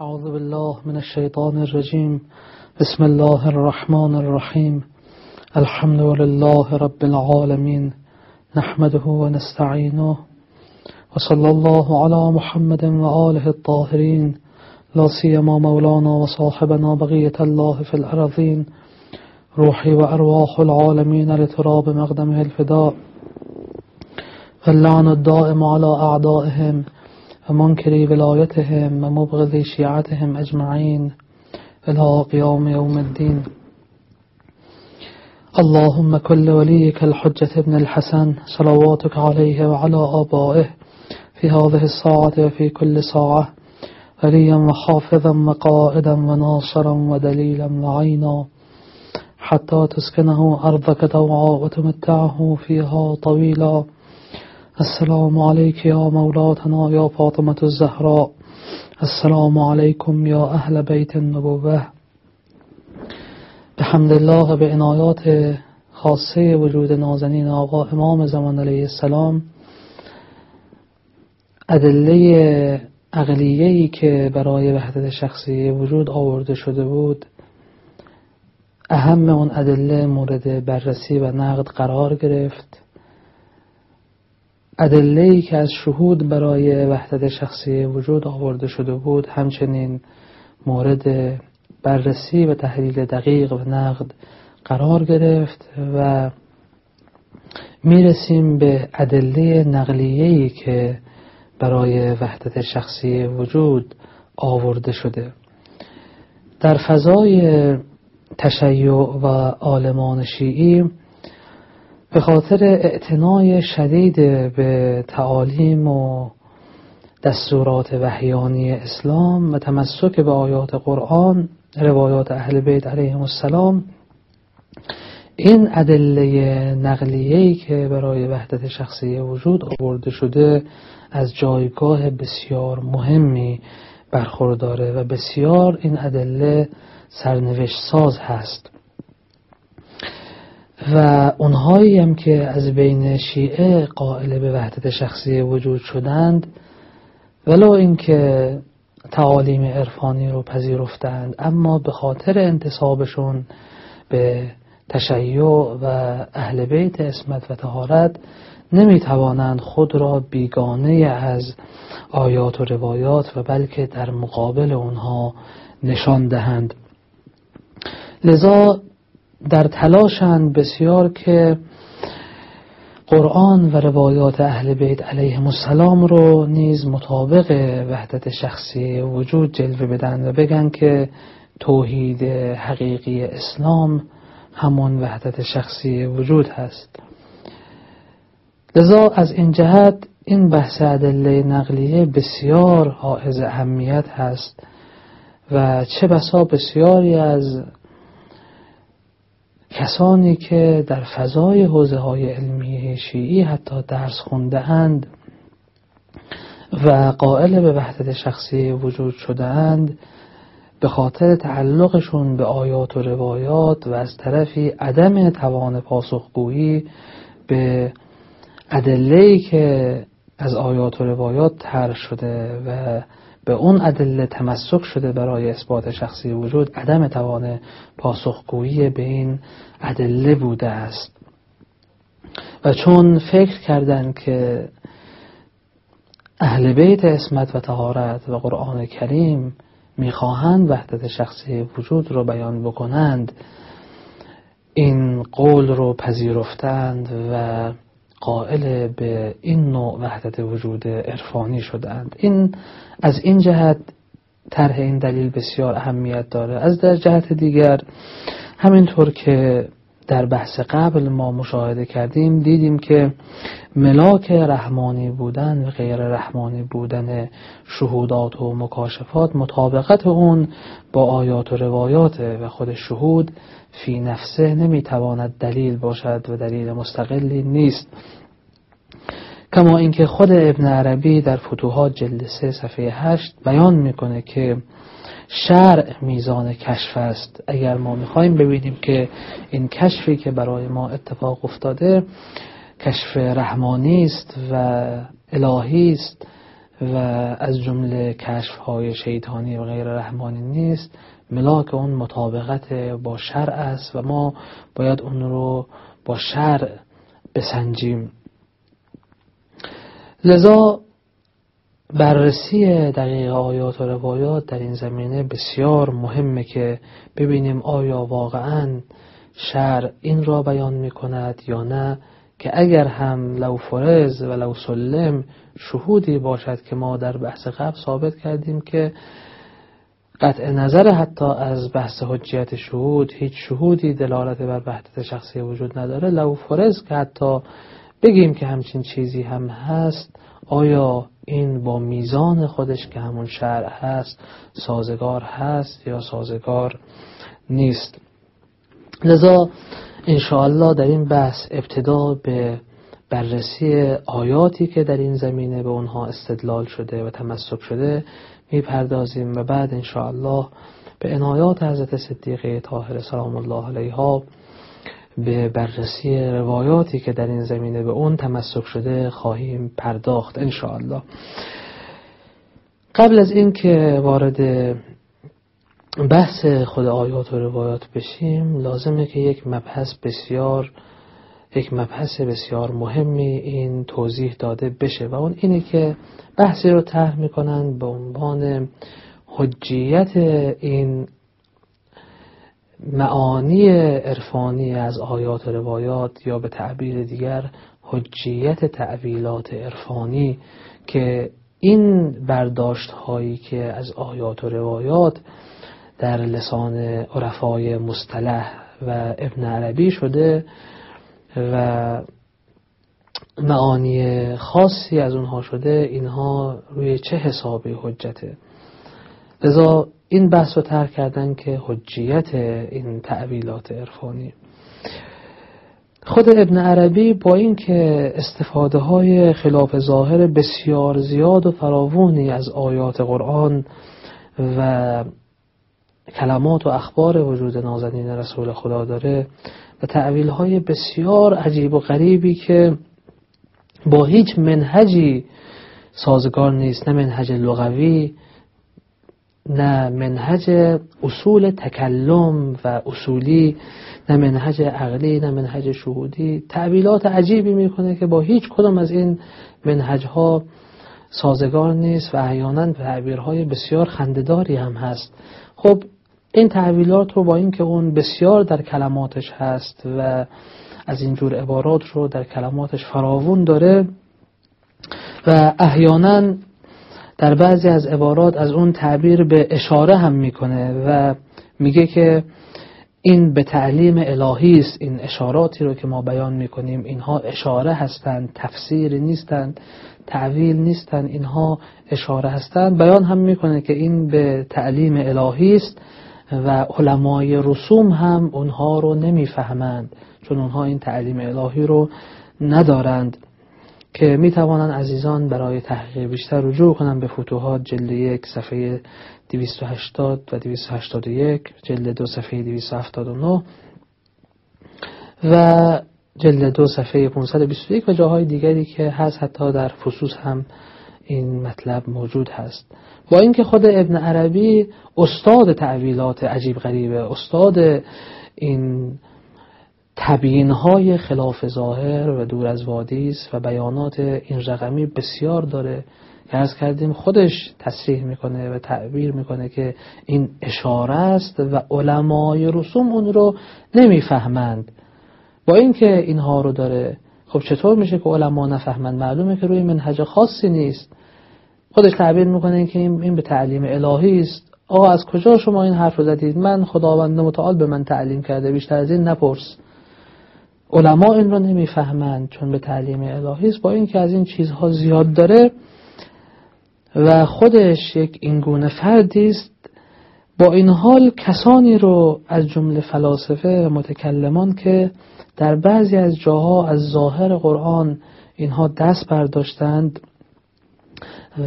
أعوذ بالله من الشيطان الرجيم. بسم الله الرحمن الرحيم. الحمد لله رب العالمين. نحمده ونستعينه. وصلى الله على محمد وآله الطاهرين. لا سيما مولانا وصاحبنا بغية الله في الأرضين روحي وأرواح العالمين لتراب مقدمه الفداء. واللعن الدائم على أعدائهم. ومنكري ولايتهم ومبغضي شيعتهم أجمعين إلى قيام يوم الدين. اللهم كل وليك الحجة ابن الحسن صلواتك عليه وعلى آبائه في هذه الساعة وفي كل ساعة وليا وحافظا وقائدا وناصرا ودليلا وعينا حتى تسكنه أرضك دوعا وتمتعه فيها طويلا. السلام عليك يا مولاتنا يا فاطمة الزهراء. السلام عليكم يا أهل بيت النبوة. بحمد الله به عنایات خاصه وجود نازنین آقا امام زمان علیه السلام. ادله عقلیهی که برای وحدت شخصی وجود آورده شده بود اهم اون ادله مورد بررسی و نقد قرار گرفت. ادله که از شهود برای وحدت شخصی وجود آورده شده بود همچنین مورد بررسی و تحلیل دقیق و نقد قرار گرفت و می‌رسیم به ادله نقلیه‌ای که برای وحدت شخصی وجود آورده شده. در فضای تشیع و آلمان شیعی به خاطر اعتنای شدید به تعالیم و دستورات وحیانی اسلام و تمسک به آیات قرآن روایات اهل بیت علیهم السلام این ادله نقلیه‌ای که برای وحدت شخصی وجود آورده شده از جایگاه بسیار مهمی برخورداره و بسیار این ادله سرنوشت ساز هست. و اونهایی هم که از بین شیعه قائل به وحدت شخصی وجود شدند ولو اینکه تعالیم عرفانی رو پذیرفتند اما به خاطر انتصابشون به تشیع و اهل بیت اسمت و تهارت نمی توانند خود را بیگانه از آیات و روایات و بلکه در مقابل اونها نشان دهند. لذا در تلاشند بسیار که قرآن و روایات اهل بیت علیهم السلام رو نیز مطابق وحدت شخصی وجود جلوه بدن و بگن که توحید حقیقی اسلام همون وحدت شخصی وجود هست. لذا از این جهت این بحث ادله نقلیه بسیار حائز اهمیت هست و چه بسا بسیاری از کسانی که در فضای حوزه های علمی شیعی حتی درس خونده اند و قائل به وحدت شخصی وجود شده اند به خاطر تعلقشون به آیات و روایات و از طرفی عدم توان پاسخگویی به ادله‌ای که از آیات و روایات تر شده و به اون ادله تمسک شده برای اثبات شخصی وجود عدم توان پاسخگویی به این ادله بوده است. و چون فکر کردند که اهل بیت اسمت و تهارت و قرآن کریم می‌خواهند وحدت شخصی وجود رو بیان بکنند این قول رو پذیرفتند و قائل به این نوع وحدت وجود عرفانی شدند این از این جهت طرح این دلیل بسیار اهمیت داره. از در جهت دیگر همینطور که در بحث قبل ما مشاهده کردیم دیدیم که ملاک رحمانی بودن و غیر رحمانی بودن شهودات و مکاشفات مطابقت اون با آیات و روایات و خود شهود فی نفسه نمی‌تواند دلیل باشد و دلیل مستقلی نیست. کما اینکه خود ابن عربی در فتوحات جلد 3 صفحه 8 بیان می‌کنه که شرع میزان کشف است. اگر ما می‌خوایم ببینیم که این کشفی که برای ما اتفاق افتاده کشف رحمانی است و الهی است و از جمله کشف های شیطانی و غیر رحمانی نیست. ملاک اون مطابقت با شرع است و ما باید اون رو با شرع بسنجیم. لذا بررسی دقیق آیات و روایات در این زمینه بسیار مهمه که ببینیم آیا واقعا شرع این را بیان می کند یا نه که اگر هم لو فرز و لو سلم شهودی باشد که ما در بحث قبل ثابت کردیم که قطع نظر حتی از بحث حجیت شهود هیچ شهودی دلالت بر وحدت شخصی وجود نداره. لو فرز که حتی بگیم که همچین چیزی هم هست آیا این با میزان خودش که همون شرع هست سازگار هست یا سازگار نیست؟ لذا انشاءالله در این بحث ابتدا به بررسی آیاتی که در این زمینه به اونها استدلال شده و تمسک شده می‌پردازیم و بعد انشاءالله به عنایات حضرت صدیقه طاهر سلام الله علیها به بررسی روایاتی که در این زمینه به اون تمسک شده خواهیم پرداخت انشاءالله. قبل از اینکه وارد بحث خود آیات و روایات بشیم لازمه که یک مبحث بسیار یک مبحث بسیار مهمی این توضیح داده بشه و اون اینه که بحثی رو طرح می‌کنن به عنوان حجیت این معانی عرفانی از آیات و روایات یا به تعبیر دیگر حجیت تعویلات عرفانی که این برداشت هایی که از آیات و روایات در لسان عرفای مصطلح و ابن عربی شده و معانی خاصی از اونها شده اینها روی چه حسابی حجته؟ لذا این بحث رو ترک کردن که حجیت این تعویلات عرفانی. خود ابن عربی با اینکه استفاده های خلاف ظاهر بسیار زیاد و فراوانی از آیات قرآن و کلمات و اخبار وجود نازنین رسول خدا داره و تعویل های بسیار عجیب و غریبی که با هیچ منهجی سازگار نیست. نه منهج لغوی نه منهج اصول تکلم و اصولی نه منهج عقلی نه منهج شهودی. تعبیلات عجیبی می‌کنه که با هیچ کدام از این منهج ها سازگار نیست و احیانا تعبیرهای بسیار خندداری هم هست. خب این تعبیلات رو با اینکه اون بسیار در کلماتش هست و از اینجور عبارات رو در کلماتش فراوون داره و احیانا در بعضی از عبارات از اون تعبیر به اشاره هم می‌کنه و میگه که این به تعلیم الهی است این اشاراتی رو که ما بیان می‌کنیم اینها اشاره هستند تفسیر نیستند تعویل نیستند اینها اشاره هستند. بیان هم می‌کنه که این به تعلیم الهی است و علمای رسوم هم اونها رو نمی‌فهمند چون اونها این تعلیم الهی رو ندارند که می توانند عزیزان برای تحقیق بیشتر رجوع کنند به فتوحات جلد یک صفحه 280 و 281 جلد دو صفحه 279 و جلد دو صفحه 521 و جاهای دیگری که هست حتی در فصوص هم این مطلب موجود هست. با اینکه خود ابن عربی استاد تعویلات عجیب غریبه استاد این تبیین های خلاف ظاهر و دور از وادی است و بیانات این رقمی بسیار داره که از کردیم خودش تصریح می‌کنه و تعبیر می‌کنه که این اشاره است و علمای رسوم اون رو نمی‌فهمند. با اینکه اینها رو داره خب چطور میشه که علما نفهمند؟ معلومه که روی منهج خاصی نیست. خودش تعبیر می‌کنه که این به تعلیم الهی است. آقا از کجا شما این حرف رو زدید؟ من خداوند متعال به من تعلیم کرده. بیشتر از این نپرس. علما این رو نمی‌فهمند چون به تعلیم الهی است. با اینکه از این چیزها زیاد داره و خودش یک اینگونه فردی است با این حال کسانی رو از جمله فلاسفه و متکلمان که در بعضی از جاها از ظاهر قرآن اینها دست برداشتند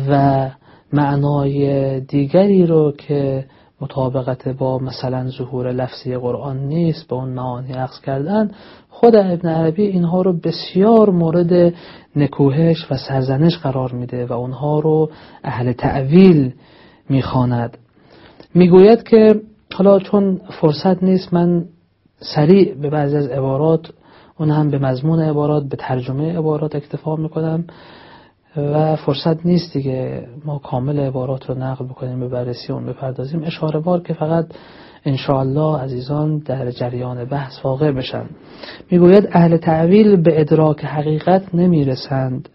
و معنای دیگری رو که مطابقت با مثلا ظهور لفظی قرآن نیست به اون معانی عقص کردن خود ابن عربی اینها رو بسیار مورد نکوهش و سرزنش قرار میده و اونها رو اهل تعویل می‌خواند. می‌گوید که حالا چون فرصت نیست من سریع به بعضی از عبارات اون هم به مضمون عبارات به ترجمه عبارات اکتفا می‌کنم. و فرصت نیست دیگه ما کامل عبارات رو نقل بکنیم به بررسی اون بپردازیم. اشاره بار که فقط انشاءالله عزیزان در جریان بحث واقع بشن. می‌گوید اهل تعویل به ادراک حقیقت نمی‌رسند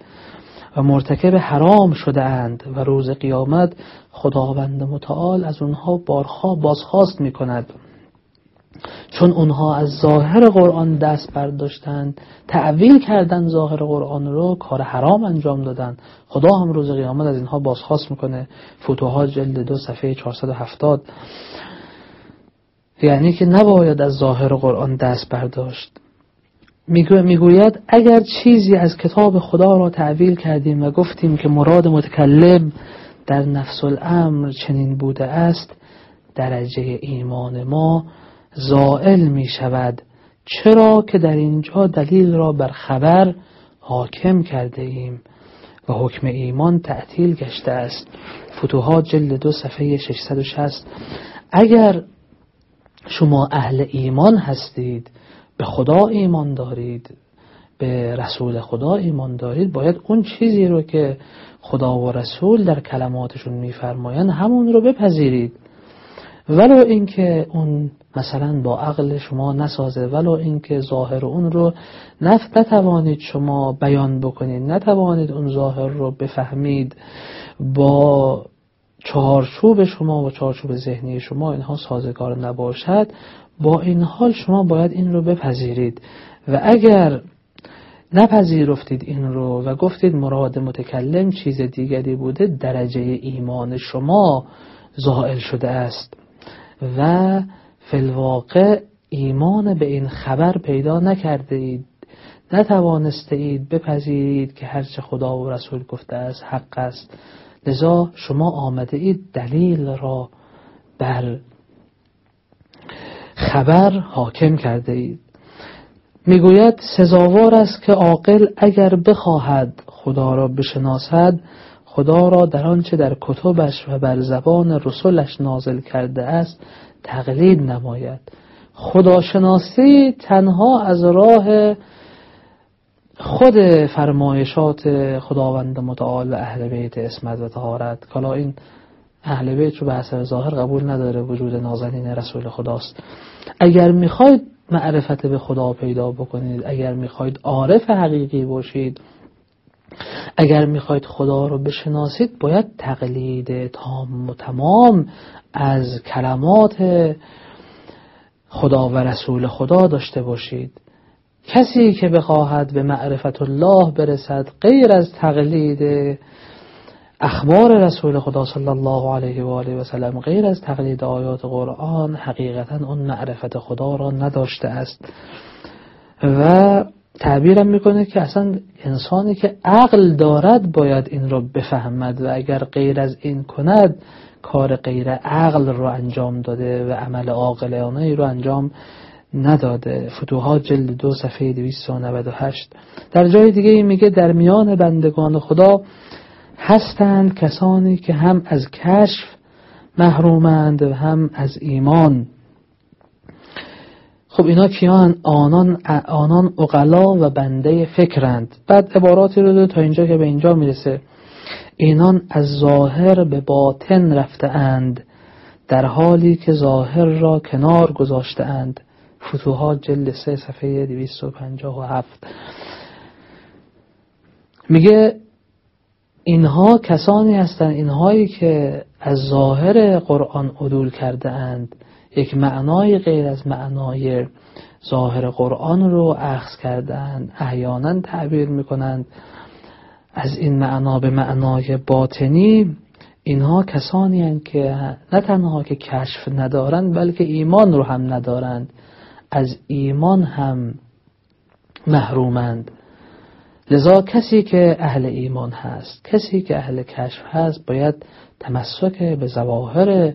و مرتکب حرام شده اند و روز قیامت خداوند متعال از اونها بارها بازخواست می‌کند. چون اونها از ظاهر قرآن دست برداشتند تعویل کردن ظاهر قرآن رو کار حرام انجام دادن خدا هم روز قیامت از اینها بازخواست می‌کنه. فتوحات جلد دو صفحه 470 یعنی که نباید از ظاهر قرآن دست برداشت. می‌گوید اگر چیزی از کتاب خدا را تعویل کردیم و گفتیم که مراد متکلم در نفس الامر چنین بوده است درجه ایمان ما زائل می شود. چرا که در اینجا دلیل را بر خبر حاکم کرده ایم و حکم ایمان تعطیل گشته است. فتوحات جلد دو صفحه 660 اگر شما اهل ایمان هستید به خدا ایمان دارید به رسول خدا ایمان دارید باید اون چیزی رو که خدا و رسول در کلماتشون میفرمایند همون رو بپذیرید. ولو اینکه اون مثلا با عقل شما نسازه ولو اینکه ظاهر اون رو نفت نتوانید شما بیان بکنید نتوانید اون ظاهر رو بفهمید با چهارچوب شما و چهارچوب ذهنی شما اینها سازگار نباشد با این حال شما باید این رو بپذیرید. و اگر نپذیرفتید این رو و گفتید مراد متکلم چیز دیگری بوده درجه ایمان شما زائل شده است. و فلواقع ایمان به این خبر پیدا نکرده اید نتوانسته اید بپذیرید که هرچه خدا و رسول گفته است حق است. لذا شما آمده اید دلیل را بر خبر حاکم کرده اید. می‌گوید سزاوار است که عاقل اگر بخواهد خدا را بشناسد خدا را در آنچه در کتبش و بر زبان رسولش نازل کرده است تقلید نماید. خداشناسی تنها از راه خود فرمایشات خداوند متعال و اهل بیت اسمت و طهارت کلا این اهل بیت رو به اثر ظاهر قبول نداره وجود نازنین رسول خداست. اگر می‌خواید معرفت به خدا پیدا بکنید اگر می‌خواید عارف حقیقی باشید اگر می‌خواید خدا رو بشناسید باید تقلید تام و تمام از کلمات خدا و رسول خدا داشته باشید. کسی که بخواهد به معرفت الله برسد غیر از تقلید اخبار رسول خدا صلی الله علیه و آله و سلم غیر از تقلید آیات قرآن حقیقتا اون معرفت خدا را نداشته است. و تعبیرم می‌کنه که اصلا انسانی که عقل دارد باید این رو بفهمد و اگر غیر از این کند کار غیر عقل رو انجام داده و عمل عاقلانه رو انجام نداده. فتوحات جلد دو صفحه 298 در جای دیگه میگه در میان بندگان خدا هستند کسانی که هم از کشف محرومند و هم از ایمان. خب اینا کیان؟ آنان آنان اقلا و بنده فکرند. بعد عباراتی رو دو تا اینجا که به اینجا می‌رسه. اینان از ظاهر به باطن رفته اند در حالی که ظاهر را کنار گذاشته اند. فتوحات جلد سه صفحه 257 میگه اینها کسانی هستند اینهایی که از ظاهر قرآن عدول کرده اند. یک معنای غیر از معنای ظاهر قرآن رو اخذ کردن احیانا تعبیر می‌کنند. از این معنا به معنای باطنی اینها کسانی هستند که نه تنها که کشف ندارند بلکه ایمان رو هم ندارند. از ایمان هم محرومند. لذا کسی که اهل ایمان هست کسی که اهل کشف هست باید تمسک به زواهر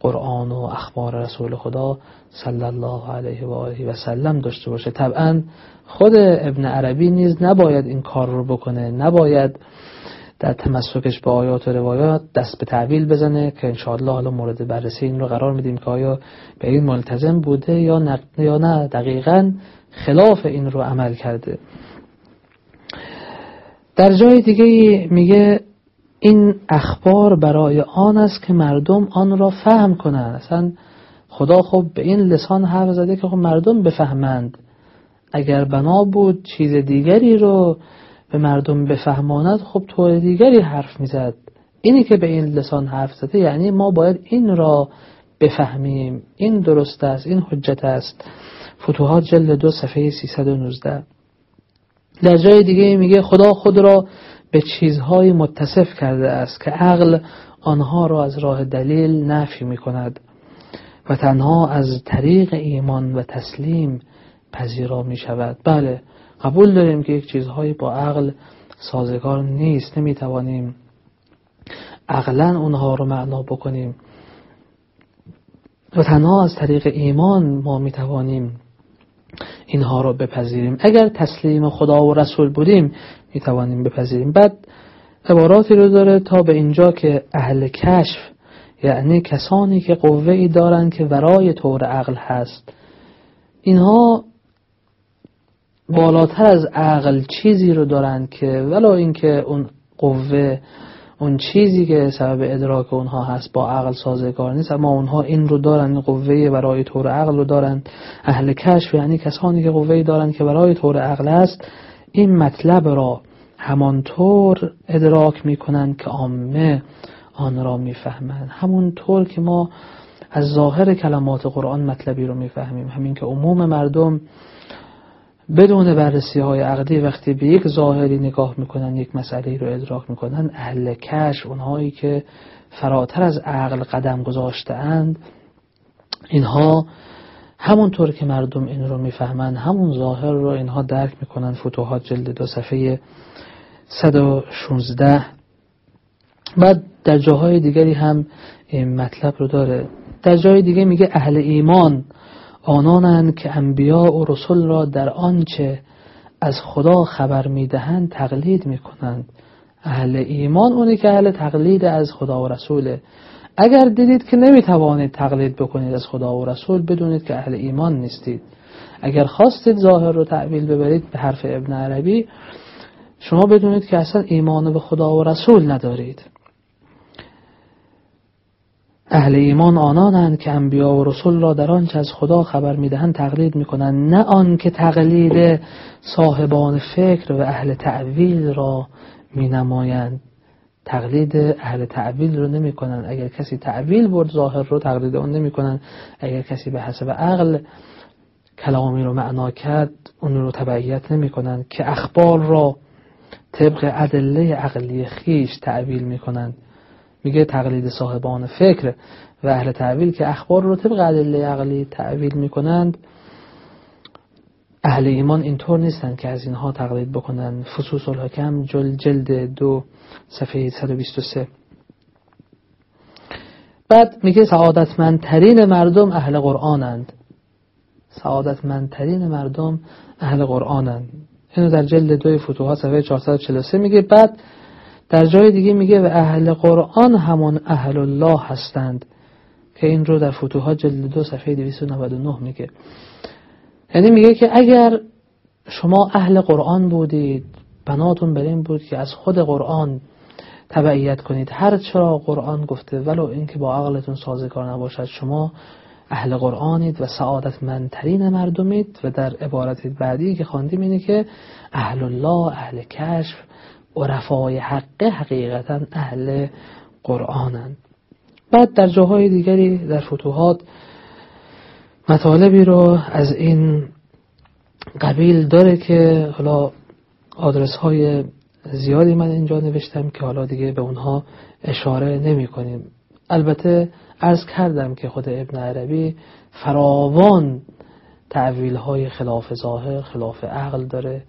قرآن و اخبار رسول خدا صلی الله علیه و آله و سلم داشته باشه. طبعا خود ابن عربی نیز نباید این کار رو بکنه. نباید در تمسکش به آیات و روایات دست به تعویل بزنه که انشاءالله حالا مورد بررسی این رو قرار میدیم که آیا به این ملتزم بوده یا یا نه. دقیقا خلاف این رو عمل کرده. در جای دیگه میگه این اخبار برای آن است که مردم آن را فهم کنند. اصلا خدا خب به این لسان حرف زده که خب مردم بفهمند. اگر بنا بود چیز دیگری رو به مردم بفهماند خب طور دیگری حرف می‌زد. اینی که به این لسان حرف زده یعنی ما باید این را بفهمیم. این درست است این حجت است. فتوحات جلد دو صفحه 319 در جای دیگه میگه خدا خود را به چیزهای متصف کرده است که عقل آنها را از راه دلیل نفی می کند و تنها از طریق ایمان و تسلیم پذیرا می شود. بله قبول داریم که یک چیزهایی با عقل سازگار نیست. نمی توانیم عقلا اونها رو معنا بکنیم. و تنها از طریق ایمان ما می توانیم اینها رو بپذیریم. اگر تسلیم خدا و رسول بودیم می توانیم بپذیریم. بعد عباراتی رو داره تا به اینجا که اهل کشف یعنی کسانی که قوه ای دارن که ورای طور عقل هست. اینها بالاتر از عقل چیزی رو دارن که ولو اینکه اون قوه اون چیزی که سبب ادراک اونها هست با عقل سازگار نیست اما اونها این رو دارن قوه برای طور عقل رو دارن. اهل کشف یعنی کسانی که قوه دارن که برای طور عقل است این مطلب را همانطور ادراک می‌کنن که عامه آن را می‌فهمند همونطور که ما از ظاهر کلمات قرآن مطلبی رو می‌فهمیم. همین که عموم مردم بدون بررسی های عقدی وقتی به یک ظاهری نگاه می‌کنن یک مسئله رو ادراک می‌کنن اهل کش اونهایی که فراتر از عقل قدم گذاشته اند اینها همونطور که مردم این رو می‌فهمن همون ظاهر رو اینها درک می‌کنن. فتوحات جلد دو صفحه 116 بعد در جاهای دیگری هم این مطلب رو داره. در جای دیگه میگه اهل ایمان. آنانند که انبیا و رسول را در آنچه از خدا خبر می‌دهند تقلید می‌کنند. اهل ایمان اونی که اهل تقلید از خدا و رسوله. اگر دیدید که نمی‌توانید تقلید بکنید از خدا و رسول بدونید که اهل ایمان نیستید. اگر خواستید ظاهر رو تعویل ببرید به حرف ابن عربی شما بدونید که اصلا ایمان به خدا و رسول ندارید. اهل ایمان آنانند که انبیا و رسول را در آنچه از خدا خبر می‌دهند تقلید می‌کنند. نه آن که تقلید صاحبان فکر و اهل تعویل را مینمایند. تقلید اهل تعویل رو نمی‌کنن اگر کسی تعویل برد ظاهر رو تقلید اون نمی‌کنن اگر کسی به حسب عقل کلامی رو معنا کرد اون رو تبعیت نمی‌کنن که اخبار را طبق ادله عقلی خیش تعویل می‌کنند. میگه تقلید صاحبان فکر و اهل تعویل که اخبار رو طبق ادله عقلی تعویل می‌کنند اهل ایمان اینطور نیستن که از اینها تقلید بکنن. فصوص الحکم جل جلد دو صفحه 123 بعد میگه سعادتمندترین مردم اهل قرآنند. سعادتمندترین مردم اهل قرآنند. اینو در جلد دوی فتوحات صفحه 443 میگه. بعد در جای دیگه میگه و اهل قرآن همون اهل الله هستند. که این رو در فتوحات جلد دو صفحه 299 میگه. یعنی میگه که اگر شما اهل قرآن بودید بناتون بر این بود که از خود قرآن تبعیت کنید. هر چرا قرآن گفته ولو اینکه با عقلتون سازگار نباشد شما اهل قرآنید و سعادتمندترین مردمید. و در عبارت بعدی که خواندیم اینه که اهل الله اهل کشف عرفای حقه حقیقتا اهل قرآنند. بعد در جاهای دیگری در فتوحات مطالبی رو از این قبیل داره که حالا آدرس های زیادی من اینجا نوشتم که حالا دیگه به اونها اشاره نمی کنیم. البته ارز کردم که خود ابن عربی فراوان تعویل های خلاف ظاهر خلاف عقل داره.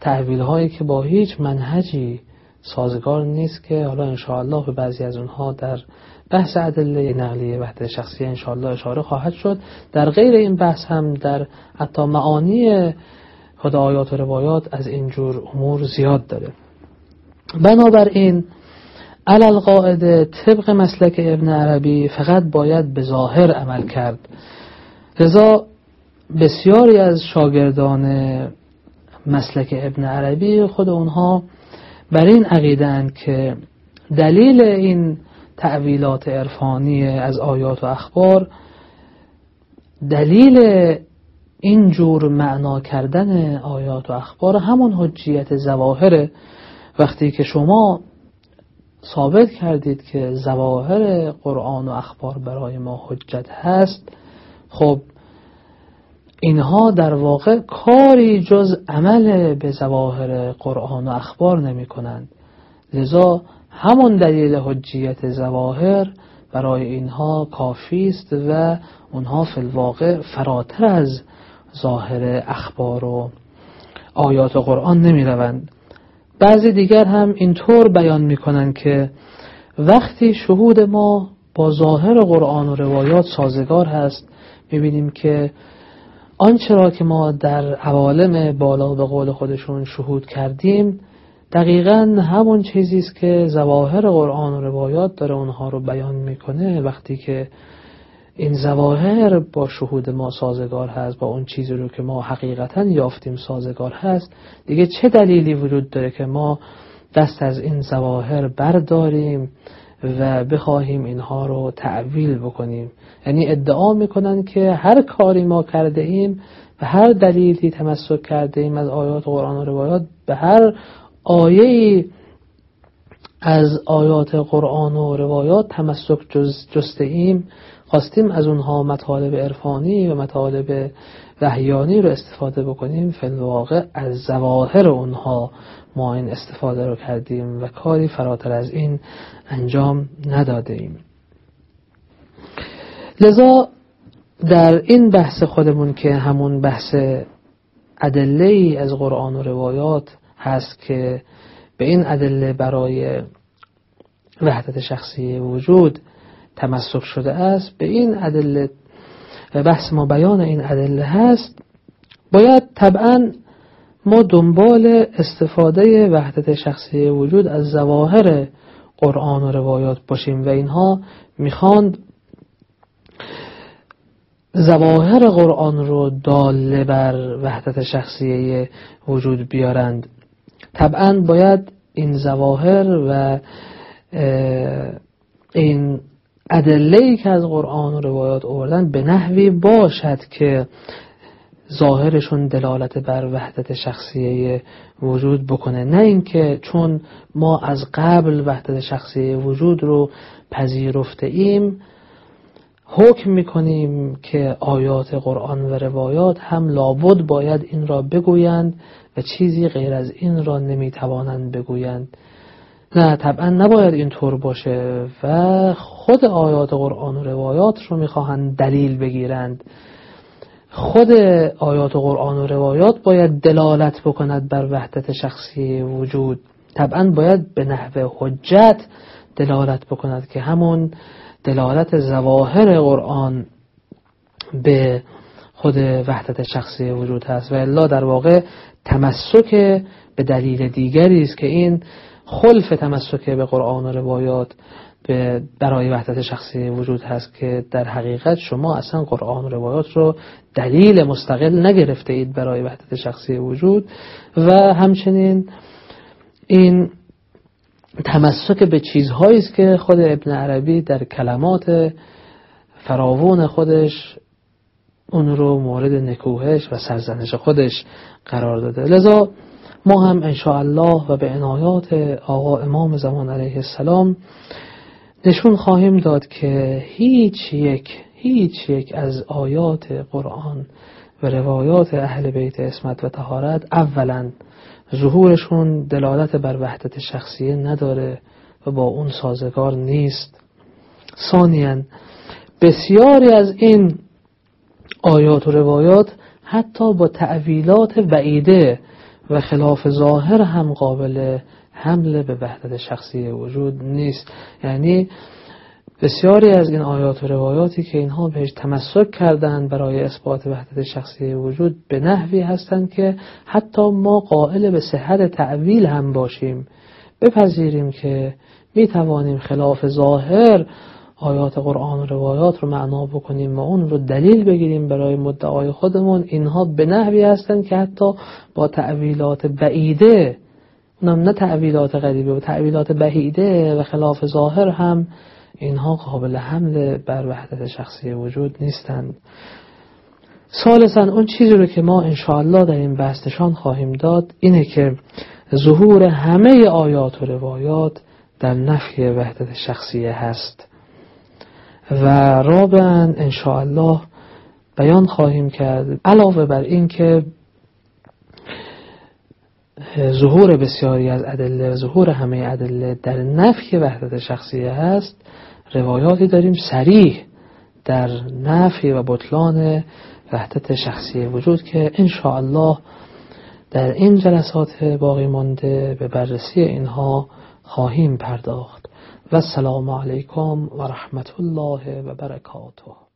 تعویل هایی که با هیچ منهجی سازگار نیست که حالا انشاءالله به بعضی از اونها در بحث عدله نقلیه وحدت شخصی انشاءالله اشاره خواهد شد. در غیر این بحث هم در حتی معانی خود آیات و روایات از اینجور امور زیاد داره. بنابراین علل قاعده طبق مسلک ابن عربی فقط باید به ظاهر عمل کرد. لذا بسیاری از شاگردان مسلک ابن عربی خود اونها بر این عقیدند که دلیل این تعویلات عرفانی از آیات و اخبار دلیل این جور معنا کردن آیات و اخبار همون حجیت زواهر. وقتی که شما ثابت کردید که زواهر قرآن و اخبار برای ما حجت هست خب اینها در واقع کاری جز عمل به زواهر قرآن و اخبار نمی کنند. لذا همون دلیل حجیت زواهر برای اینها کافی است و اونها فی الواقع فراتر از ظاهر اخبار و آیات و قرآن نمی روند. بعضی دیگر هم اینطور بیان می کنند که وقتی شهود ما با ظاهر قرآن و روایات سازگار هست بینیم که آنچه را که ما در عوالم بالا به قول خودشون شهود کردیم دقیقا همون چیزی است که زواهر قرآن و روایات داره اونها رو بیان می‌کنه. وقتی که این زواهر با شهود ما سازگار هست با اون چیزی رو که ما حقیقتا یافتیم سازگار هست دیگه چه دلیلی وجود داره که ما دست از این زواهر برداریم؟ و بخواهیم اینها رو تعویل بکنیم. یعنی ادعا می‌کنن که هر کاری ما کرده ایم به هر دلیلی تمسک کرده ایم از آیات قرآن و روایات به هر آیه از آیات قرآن و روایات تمسک جسته ایم. خواستیم از اونها مطالب عرفانی و مطالب وحیانی رو استفاده بکنیم. فی از زواهر اونها ما این استفاده رو کردیم و کاری فراتر از این انجام نداده ایم لذا در این بحث خودمون که همون بحث ادله ای از قرآن و روایات هست که به این ادله برای وحدت شخصی وجود تمسک شده است به این ادله بحث ما بیان این ادله هست باید طبعا ما دنبال استفاده وحدت شخصی وجود از زواهر قرآن و روایات باشیم و اینها می‌خواند زواهر قرآن رو داله بر وحدت شخصی وجود بیارند. طبعا باید این زواهر و این ادله که از قرآن و روایات آوردن به نحوی باشد که ظاهرشون دلالت بر وحدت شخصی وجود بکنه. نه اینکه چون ما از قبل وحدت شخصی وجود رو پذیرفته ایم حکم می‌کنیم که آیات قرآن و روایات هم لابد باید این را بگویند و چیزی غیر از این را نمی‌توانند بگویند. نه طبعا نباید اینطور باشه و خود آیات قرآن و روایات رو می‌خواهند دلیل بگیرند. خود آیات قرآن و روایات باید دلالت بکند بر وحدت شخصی وجود. طبعا باید به نحو حجت دلالت بکند که همون دلالت زواهر قرآن به خود وحدت شخصی وجود هست. و الا در واقع تمسک به دلیل دیگری است که این خلف تمسک به قرآن و روایات به برای وحدت شخصی وجود هست که در حقیقت شما اصلا قرآن و روایات رو دلیل مستقل نگرفته اید برای وحدت شخصی وجود. و همچنین این تمسک به چیزهایی است که خود ابن عربی در کلمات فراوون خودش اون رو مورد نکوهش و سرزنش خودش قرار داده. لذا ما هم الله و به عنایات آقا امام زمان علیه السلام نشون خواهیم داد که هیچ یک هیچ یک از آیات قرآن و روایات اهل بیت اسمت و تهارت اولا ظهورشون دلالت بر وحدت شخصیه نداره و با اون سازگار نیست. ثانیا بسیاری از این آیات و روایات حتی با تعویلات وعیده و خلاف ظاهر هم قابل حمله به وحدت شخصی وجود نیست. یعنی بسیاری از این آیات و روایاتی که اینها بهش تمسک کردند برای اثبات وحدت شخصی وجود به نحوی هستند که حتی ما قائل به صحت تعویل هم باشیم. بپذیریم که می توانیم خلاف ظاهر آیات قرآن و روایات رو معنا بکنیم و اون رو دلیل بگیریم برای مدعای خودمون. اینها به نحوی هستند که حتی با تعویلات بعیده اونم نه تعویلات غریبه و تعویلات بعیده و خلاف ظاهر هم اینها قابل حمل بر وحدت شخصی وجود نیستند. سالسا اون چیزی رو که ما انشاءالله در این بحث نشان خواهیم داد اینه که ظهور همه آیات و روایات در نفی وحدت شخصیه هست. و رابعا انشاءالله بیان خواهیم کرد علاوه بر این که ظهور بسیاری از ادله و ظهور همه ادله در نفی وحدت شخصیه هست روایاتی داریم سریح در نفی و بطلان وحدت شخصی وجود که ان در این جلسات باقی مانده به بررسی اینها خواهیم پرداخت. و السلام علیکم و رحمت الله و برکاته.